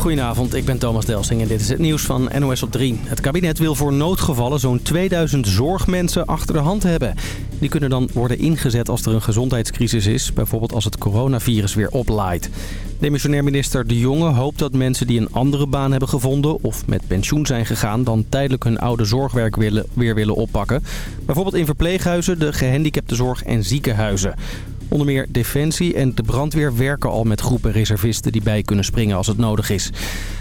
Goedenavond, ik ben Thomas Delsing en dit is het nieuws van NOS op 3. Het kabinet wil voor noodgevallen zo'n 2000 zorgmensen achter de hand hebben. Die kunnen dan worden ingezet als er een gezondheidscrisis is. Bijvoorbeeld als het coronavirus weer oplaait. Demissionair minister De Jonge hoopt dat mensen die een andere baan hebben gevonden... of met pensioen zijn gegaan... dan tijdelijk hun oude zorgwerk willen, weer willen oppakken. Bijvoorbeeld in verpleeghuizen, de gehandicaptenzorg en ziekenhuizen. Onder meer Defensie en de brandweer werken al met groepen reservisten die bij kunnen springen als het nodig is.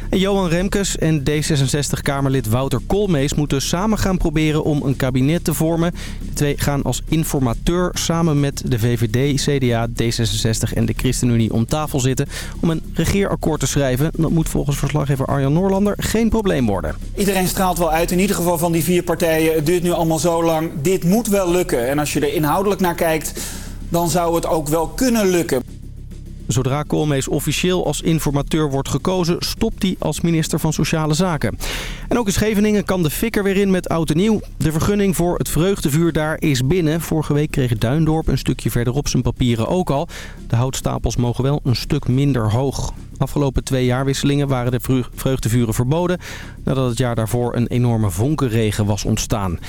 En Johan Remkes en D66-Kamerlid Wouter Koolmees moeten samen gaan proberen om een kabinet te vormen. De twee gaan als informateur samen met de VVD, CDA, D66 en de ChristenUnie om tafel zitten om een regeerakkoord te schrijven. Dat moet volgens verslaggever Arjan Noorlander geen probleem worden. Iedereen straalt wel uit, in ieder geval van die vier partijen. Het duurt nu allemaal zo lang. Dit moet wel lukken. En als je er inhoudelijk naar kijkt dan zou het ook wel kunnen lukken. Zodra Koolmees officieel als informateur wordt gekozen, stopt hij als minister van Sociale Zaken. En ook in Scheveningen kan de fikker weer in met oud en nieuw. De vergunning voor het vreugdevuur daar is binnen. Vorige week kreeg Duindorp een stukje verderop zijn papieren ook al. De houtstapels mogen wel een stuk minder hoog. Afgelopen twee jaarwisselingen waren de vreugdevuren verboden... nadat het jaar daarvoor een enorme vonkenregen was ontstaan.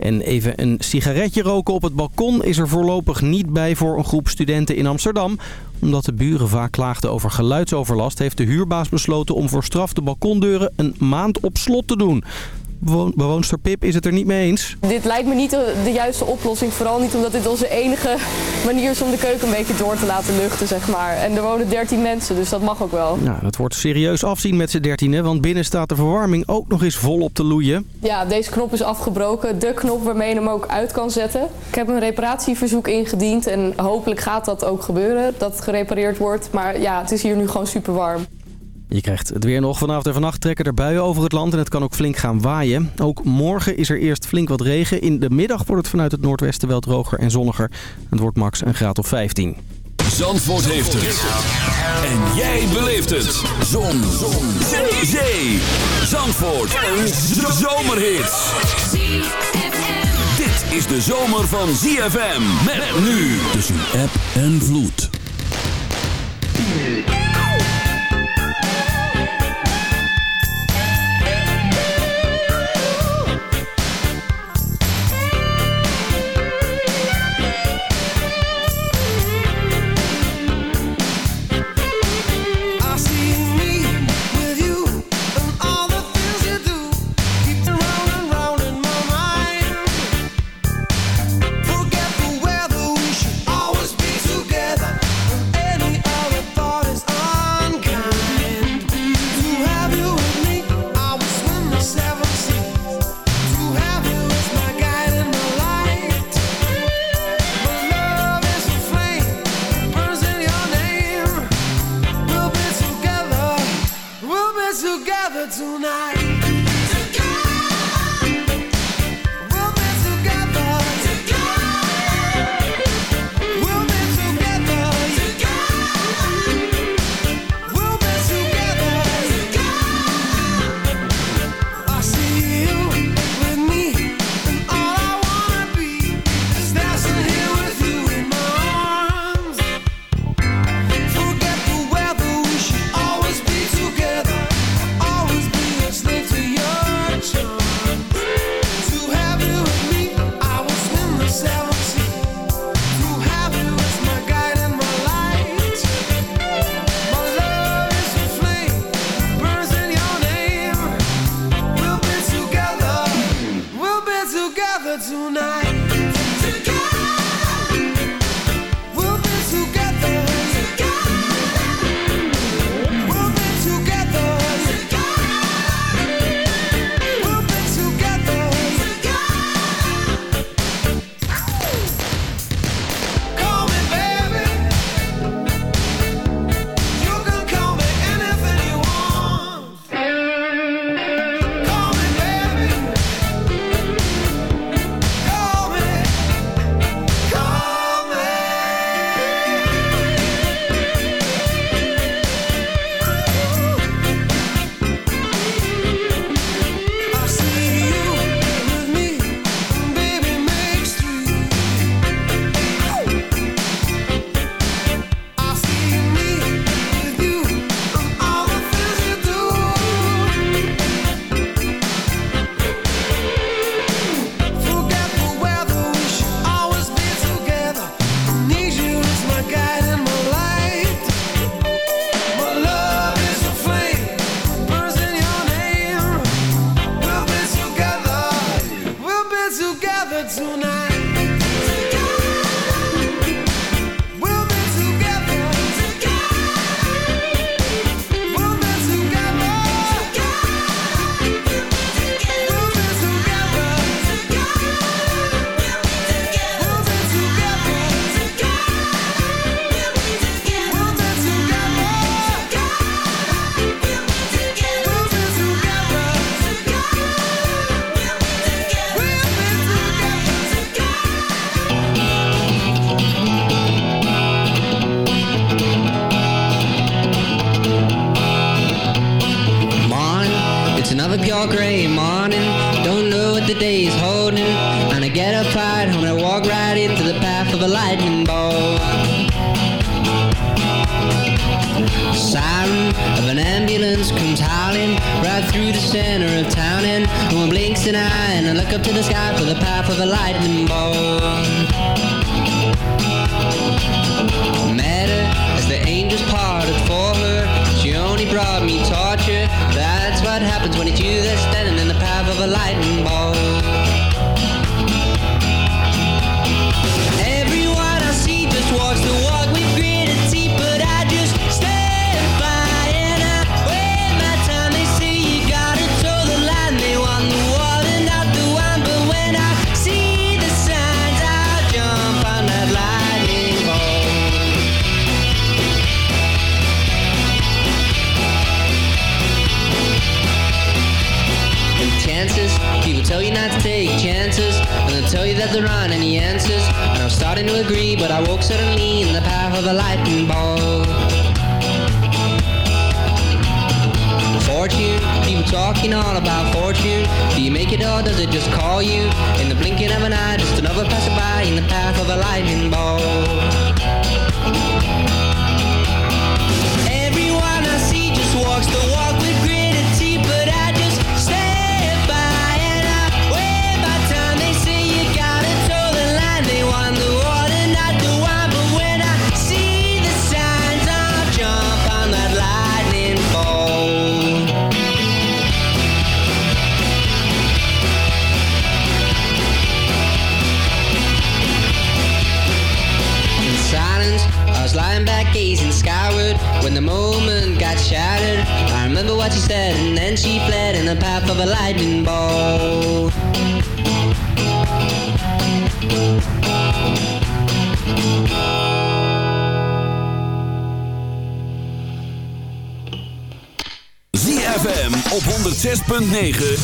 En even een sigaretje roken op het balkon is er voorlopig niet bij voor een groep studenten in Amsterdam. Omdat de buren vaak klaagden over geluidsoverlast... heeft de huurbaas besloten om voor straf de balkondeuren een maand op slot te doen. Bewoonster Pip is het er niet mee eens. Dit lijkt me niet de juiste oplossing. Vooral niet omdat dit onze enige manier is om de keuken een beetje door te laten luchten, zeg maar. En er wonen 13 mensen, dus dat mag ook wel. Nou, dat wordt serieus afzien met z'n dertienen, want binnen staat de verwarming ook nog eens vol op te loeien. Ja, deze knop is afgebroken. De knop waarmee je hem ook uit kan zetten. Ik heb een reparatieverzoek ingediend en hopelijk gaat dat ook gebeuren, dat het gerepareerd wordt. Maar ja, het is hier nu gewoon super warm. Je krijgt het weer nog. Vanavond en vannacht trekken er buien over het land en het kan ook flink gaan waaien. Ook morgen is er eerst flink wat regen. In de middag wordt het vanuit het noordwesten wel droger en zonniger. Het wordt max een graad of 15. Zandvoort heeft het. En jij beleeft het. Zon. Zon. Zee. Zee. Zandvoort. Een zomerhit. Dit is de zomer van ZFM. Met nu tussen app en vloed. 106.9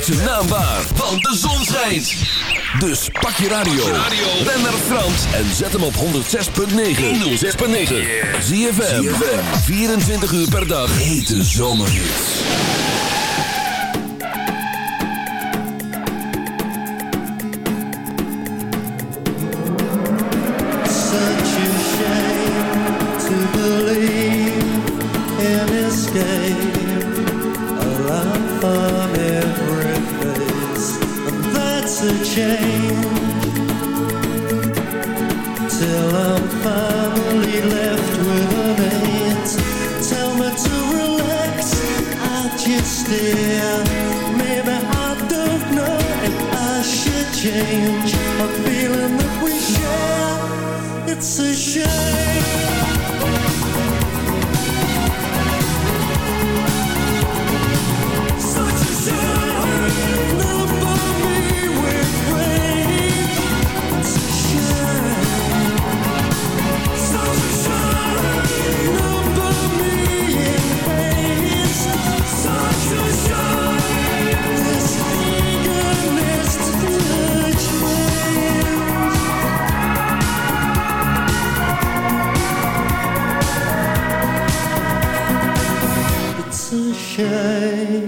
maakt zijn naam want de zon schijnt. Dus pak je radio, ben naar Frans en zet hem op 106.9. 106.9. Zie je 24 uur per dag. Hete zomerhits. Escape a life of a chain till I'm finally left with a veins. Tell me to relax, I just stare. Maybe I don't know if I should change a feeling that we share. It's a shame. came.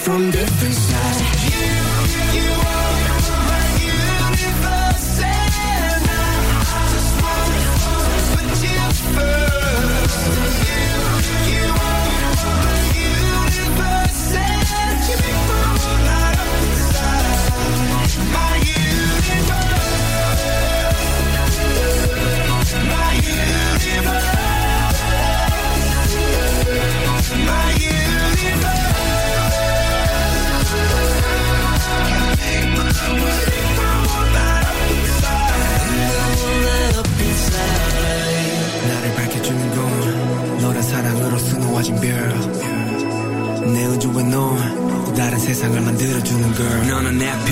From different sides. You, you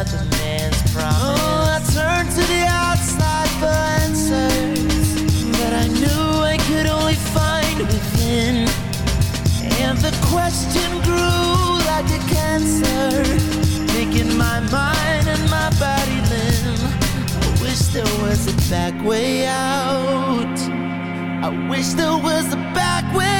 another man's promise. Oh, I turned to the outside for answers, but I knew I could only find within. And the question grew like a cancer, making my mind and my body limb. I wish there was a back way out. I wish there was a back way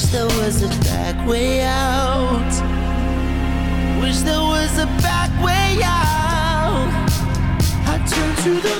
wish there was a back way out. Wish there was a back way out. I turn to the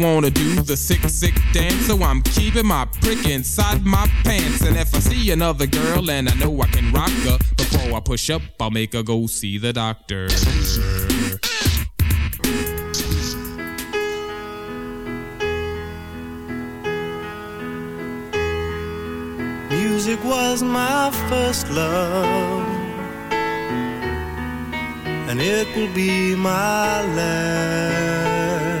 wanna do the sick, sick dance. So I'm keeping my prick inside my pants. And if I see another girl and I know I can rock her, before I push up, I'll make her go see the doctor. Music was my first love, and it will be my last.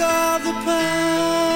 of the sailed